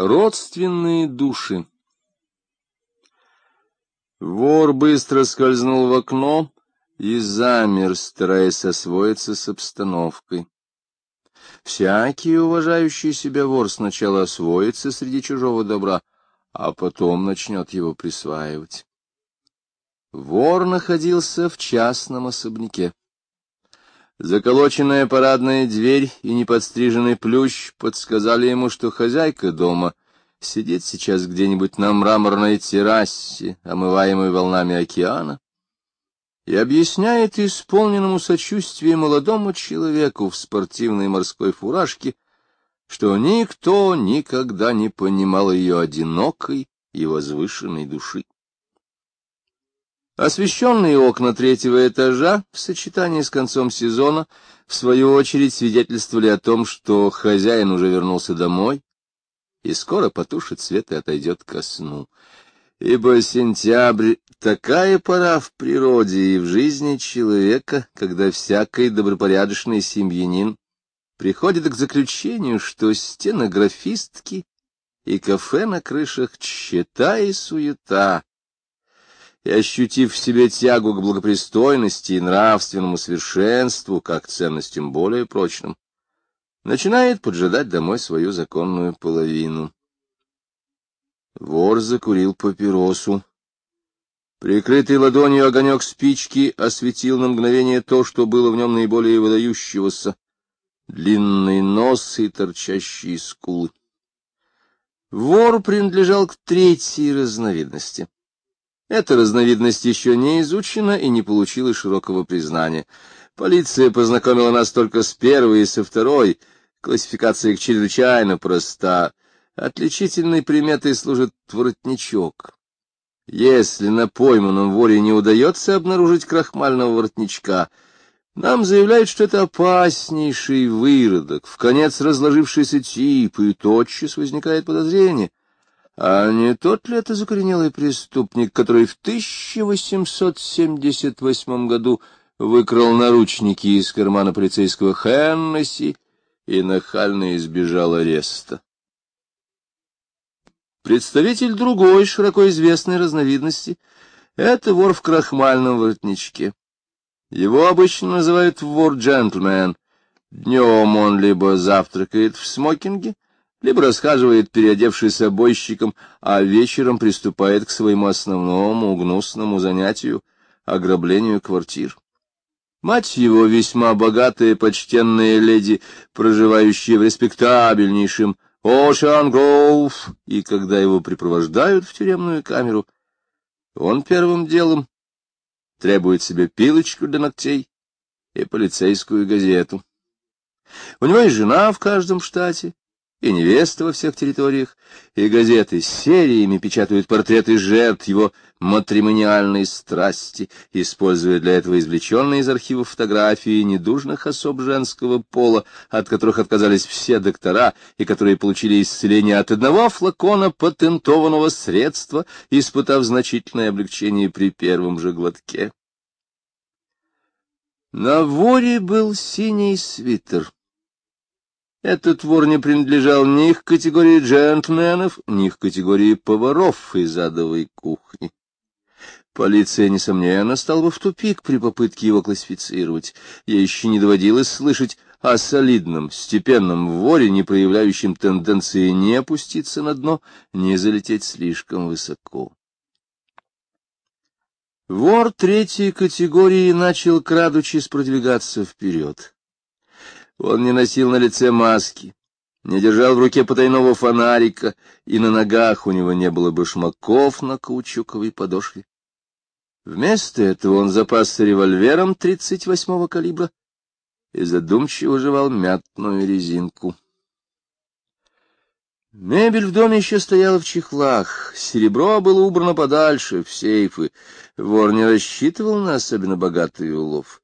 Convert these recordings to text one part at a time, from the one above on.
Родственные души Вор быстро скользнул в окно и замер, стараясь освоиться с обстановкой. Всякий уважающий себя вор сначала освоится среди чужого добра, а потом начнет его присваивать. Вор находился в частном особняке. Заколоченная парадная дверь и неподстриженный плющ подсказали ему, что хозяйка дома сидит сейчас где-нибудь на мраморной террасе, омываемой волнами океана, и объясняет исполненному сочувствия молодому человеку в спортивной морской фуражке, что никто никогда не понимал ее одинокой и возвышенной души. Освещенные окна третьего этажа в сочетании с концом сезона в свою очередь свидетельствовали о том, что хозяин уже вернулся домой и скоро потушит свет и отойдет ко сну. Ибо сентябрь — такая пора в природе и в жизни человека, когда всякий добропорядочный семьянин приходит к заключению, что стенографистки и кафе на крышах — тщета и суета, и, ощутив в себе тягу к благопристойности и нравственному совершенству, как ценностям более прочным, начинает поджидать домой свою законную половину. Вор закурил папиросу. Прикрытый ладонью огонек спички осветил на мгновение то, что было в нем наиболее выдающегося — длинный нос и торчащие скулы. Вор принадлежал к третьей разновидности. Эта разновидность еще не изучена и не получила широкого признания. Полиция познакомила нас только с первой и со второй. Классификация их чрезвычайно проста. Отличительной приметой служит воротничок. Если на пойманном воре не удается обнаружить крахмального воротничка, нам заявляют, что это опаснейший выродок, в конец разложившийся тип, и тотчас возникает подозрение. А не тот ли это закоренелый преступник, который в 1878 году выкрал наручники из кармана полицейского Хеннесси и нахально избежал ареста? Представитель другой широко известной разновидности — это вор в крахмальном воротничке. Его обычно называют вор-джентльмен. Днем он либо завтракает в смокинге, либо расхаживает, переодевшись обойщиком, а вечером приступает к своему основному гнусному занятию — ограблению квартир. Мать его весьма богатая, почтенная леди, проживающая в респектабельнейшем Оушен Гроув, и когда его припровождают в тюремную камеру, он первым делом требует себе пилочку для ногтей и полицейскую газету. У него есть жена в каждом штате, и невеста во всех территориях, и газеты с сериями печатают портреты жертв его матримониальной страсти, используя для этого извлеченные из архивов фотографии недужных особ женского пола, от которых отказались все доктора, и которые получили исцеление от одного флакона патентованного средства, испытав значительное облегчение при первом же глотке. На воре был синий свитер этот вор не принадлежал ни к категории джентльменов, ни к категории поваров из адовой кухни. Полиция, несомненно, стала бы в тупик при попытке его классифицировать. Я еще не доводилось слышать о солидном, степенном воре, не проявляющем тенденции не опуститься на дно, не залететь слишком высоко. Вор третьей категории начал, крадучись, продвигаться вперед. Он не носил на лице маски, не держал в руке потайного фонарика, и на ногах у него не было башмаков на каучуковой подошве. Вместо этого он запасся револьвером 38-го калибра и задумчиво жевал мятную резинку. Мебель в доме еще стояла в чехлах, серебро было убрано подальше, в сейфы. Вор не рассчитывал на особенно богатый улов.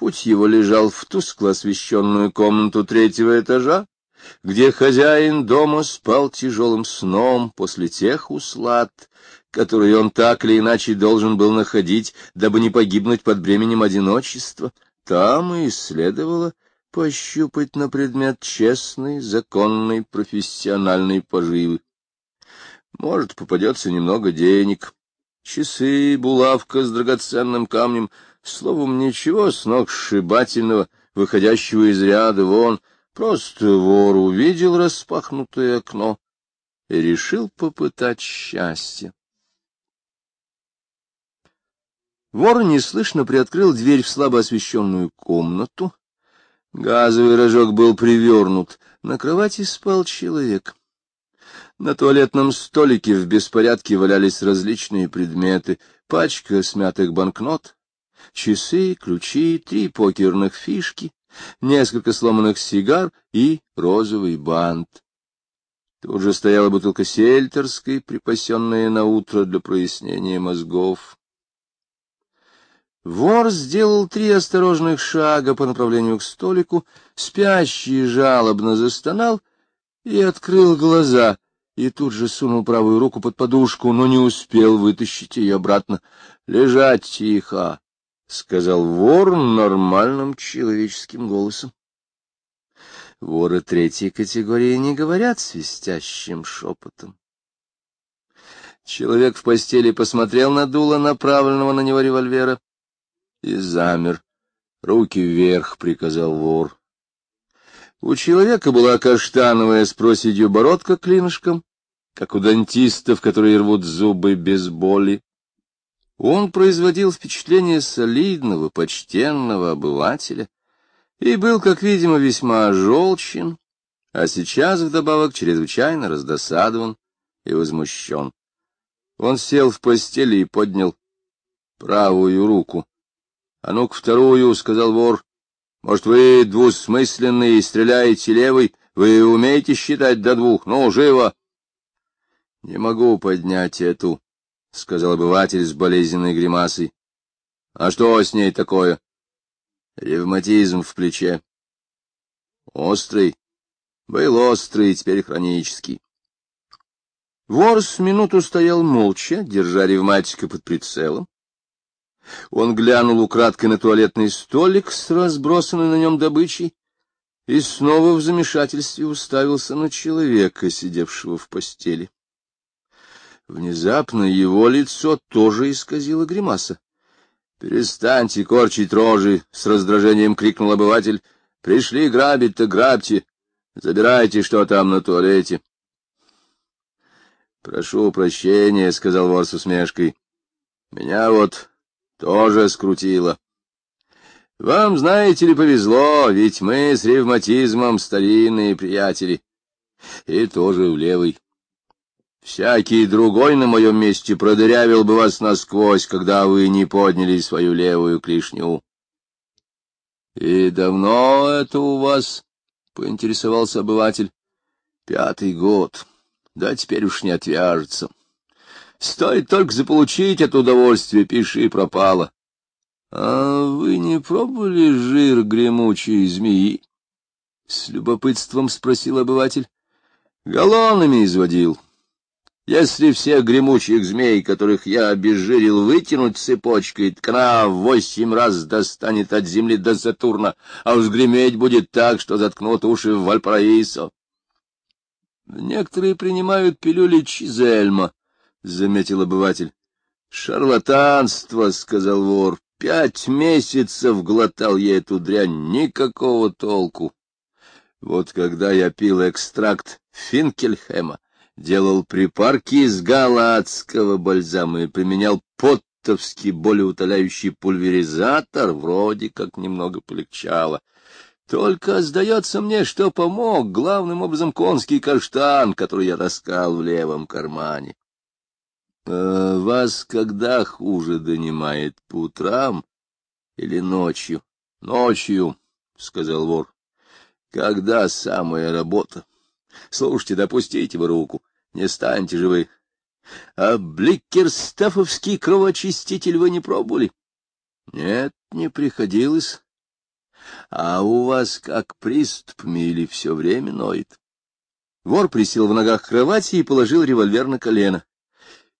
Путь его лежал в тускло освещенную комнату третьего этажа, где хозяин дома спал тяжелым сном после тех услад, которые он так или иначе должен был находить, дабы не погибнуть под бременем одиночества. Там и следовало пощупать на предмет честной, законной, профессиональной поживы. Может, попадется немного денег. Часы, булавка с драгоценным камнем, словом, ничего сногсшибательного, выходящего из ряда вон. Просто вор увидел распахнутое окно и решил попытать счастье. Вор неслышно приоткрыл дверь в слабо освещенную комнату. Газовый рожок был привернут. На кровати спал человек. На туалетном столике в беспорядке валялись различные предметы. Пачка смятых банкнот, часы, ключи, три покерных фишки, несколько сломанных сигар и розовый бант. Тут же стояла бутылка сельтерской, припасенная на утро для прояснения мозгов. Вор сделал три осторожных шага по направлению к столику, спящий жалобно застонал и открыл глаза, и тут же сунул правую руку под подушку, но не успел вытащить ее обратно. — Лежать тихо, — сказал вор нормальным человеческим голосом. Воры третьей категории не говорят свистящим шепотом. Человек в постели посмотрел на дуло направленного на него револьвера и замер. Руки вверх, — приказал вор. У человека была каштановая с проседью бородка клинышком, как у дантистов, которые рвут зубы без боли. Он производил впечатление солидного, почтенного обывателя и был, как видимо, весьма желчен, а сейчас вдобавок чрезвычайно раздосадован и возмущен. Он сел в постели и поднял правую руку. — А ну-ка вторую, — сказал вор. — Может, вы двусмысленные и стреляете левой? Вы умеете считать до двух? Ну, живо! — Не могу поднять эту, — сказал обыватель с болезненной гримасой. — А что с ней такое? — Ревматизм в плече. — Острый? Был острый, теперь хронический. Вор с минуту стоял молча, держа ревматика под прицелом. Он глянул украдкой на туалетный столик с разбросанной на нем добычей и снова в замешательстве уставился на человека, сидевшего в постели. Внезапно его лицо тоже исказило гримаса. — Перестаньте корчить рожи! — с раздражением крикнул обыватель. — Пришли грабить-то грабьте! Забирайте, что там на туалете. — Прошу прощения, — сказал вор с усмешкой. — Меня вот тоже скрутило. Вам, знаете ли, повезло, ведь мы с ревматизмом старинные приятели. И тоже в левый. Всякий другой на моем месте продырявил бы вас насквозь, когда вы не подняли свою левую клешню. — И давно это у вас? — поинтересовался обыватель. — Пятый год. Да теперь уж не отвяжется. Стоит только заполучить это удовольствие, пиши пропало. — А вы не пробовали жир гремучей змеи? — с любопытством спросил обыватель. — Галлонами изводил. Если всех гремучих змей, которых я обезжирил, вытянуть цепочкой, так она восемь раз достанет от земли до Сатурна, а уж греметь будет так, что заткнут уши в Вальпараисо. Некоторые принимают пилюли Чизельма, — заметил обыватель. — Шарлатанство, — сказал вор. — Пять месяцев глотал я эту дрянь, никакого толку. Вот когда я пил экстракт Финкельхема, делал припарки из галатского бальзама и применял поттовский болеутоляющий пульверизатор, вроде как немного полегчало. Только сдается мне, что помог главным образом конский каштан, который я таскал в левом кармане. А вас когда хуже донимает, по утрам или ночью? — Ночью, — сказал вор. — Когда самая работа? Слушайте, допустите вы руку, не станьте же вы. А бликерстафовский кровоочиститель вы не пробовали? — Нет, не приходилось. — А у вас как приступ или все время ноет? Вор присел в ногах кровати и положил револьвер на колено.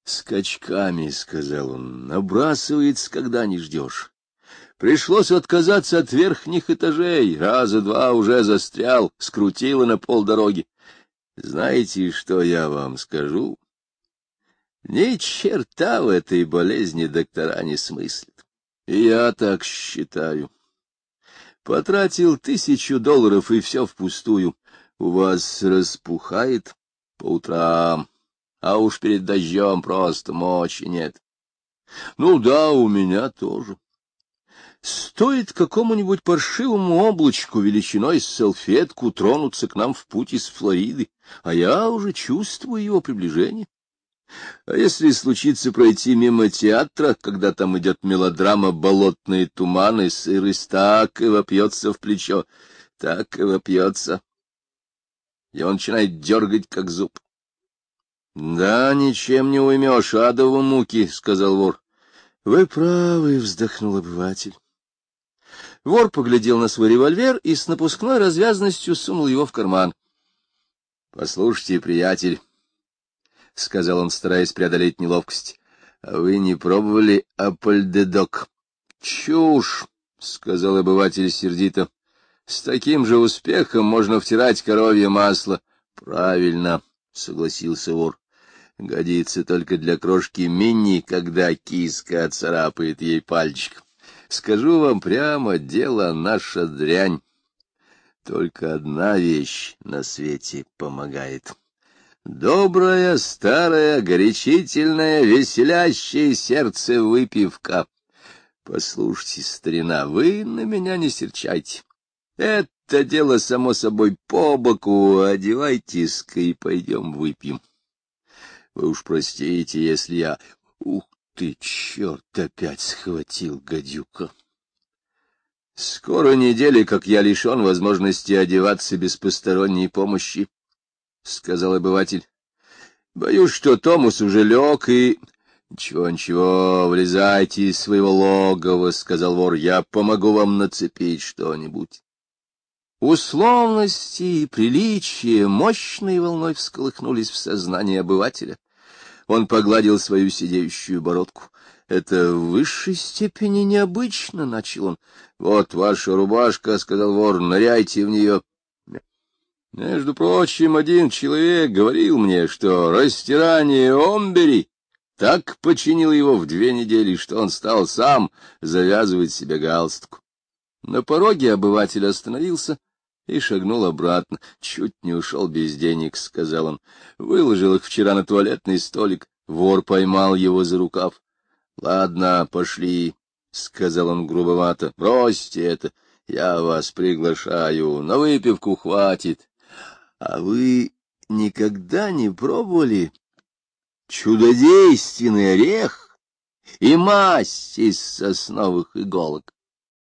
Скачками, — сказал он, — набрасывается, когда не ждешь. Пришлось отказаться от верхних этажей, раза два уже застрял, скрутило на полдороги. Знаете, что я вам скажу? Ни черта в этой болезни доктора не смыслят. И я так считаю. Потратил тысячу долларов, и все впустую. У вас распухает по утрам, а уж перед дождем просто мочи нет. Ну да, у меня тоже. Стоит какому-нибудь паршивому облачку величиной с салфетку тронуться к нам в путь из Флориды, а я уже чувствую его приближение. А если случится пройти мимо театра, когда там идет мелодрама «Болотные туманы», сырость так и вопьется в плечо, так и вопьется. Он начинает дергать, как зуб. — Да, ничем не уймешь, адову муки, — сказал вор. — Вы правы, — вздохнул обыватель. Вор поглядел на свой револьвер и с напускной развязностью сунул его в карман. — Послушайте, приятель, — сказал он, стараясь преодолеть неловкость, — а вы не пробовали апельдедок? — Чушь, — сказал обыватель сердито. — С таким же успехом можно втирать коровье масло. — Правильно, — согласился вор. — Годится только для крошки Минни, когда киска отцарапает ей пальчик. Скажу вам прямо, дело наша дрянь. Только одна вещь на свете помогает. Добрая, старая, горячительная, веселящая сердце выпивка. Послушайте, старина, вы на меня не серчайте. Это дело, само собой, по боку. Одевайтесь-ка и пойдем выпьем. Вы уж простите, если я... Ух ты, черт, опять схватил гадюка. Скоро недели, как я лишен возможности одеваться без посторонней помощи, — сказал обыватель. — Боюсь, что Томас уже лег и... — Ничего, ничего, влезайте из своего логова, — сказал вор, — я помогу вам нацепить что-нибудь. Условности и приличия мощной волной всколыхнулись в сознании обывателя. Он погладил свою сидеющую бородку. — Это в высшей степени необычно, — начал он. — Вот ваша рубашка, — сказал вор, — ныряйте в нее. Между прочим, один человек говорил мне, что растирание омбери так починило его в две недели, что он стал сам завязывать себе галстук. На пороге обыватель остановился и шагнул обратно. Чуть не ушел без денег, — сказал он. Выложил их вчера на туалетный столик. Вор поймал его за рукав. — Ладно, пошли, — сказал он грубовато. — Бросьте это, я вас приглашаю, на выпивку хватит. А вы никогда не пробовали чудодейственный орех и мазь из сосновых иголок?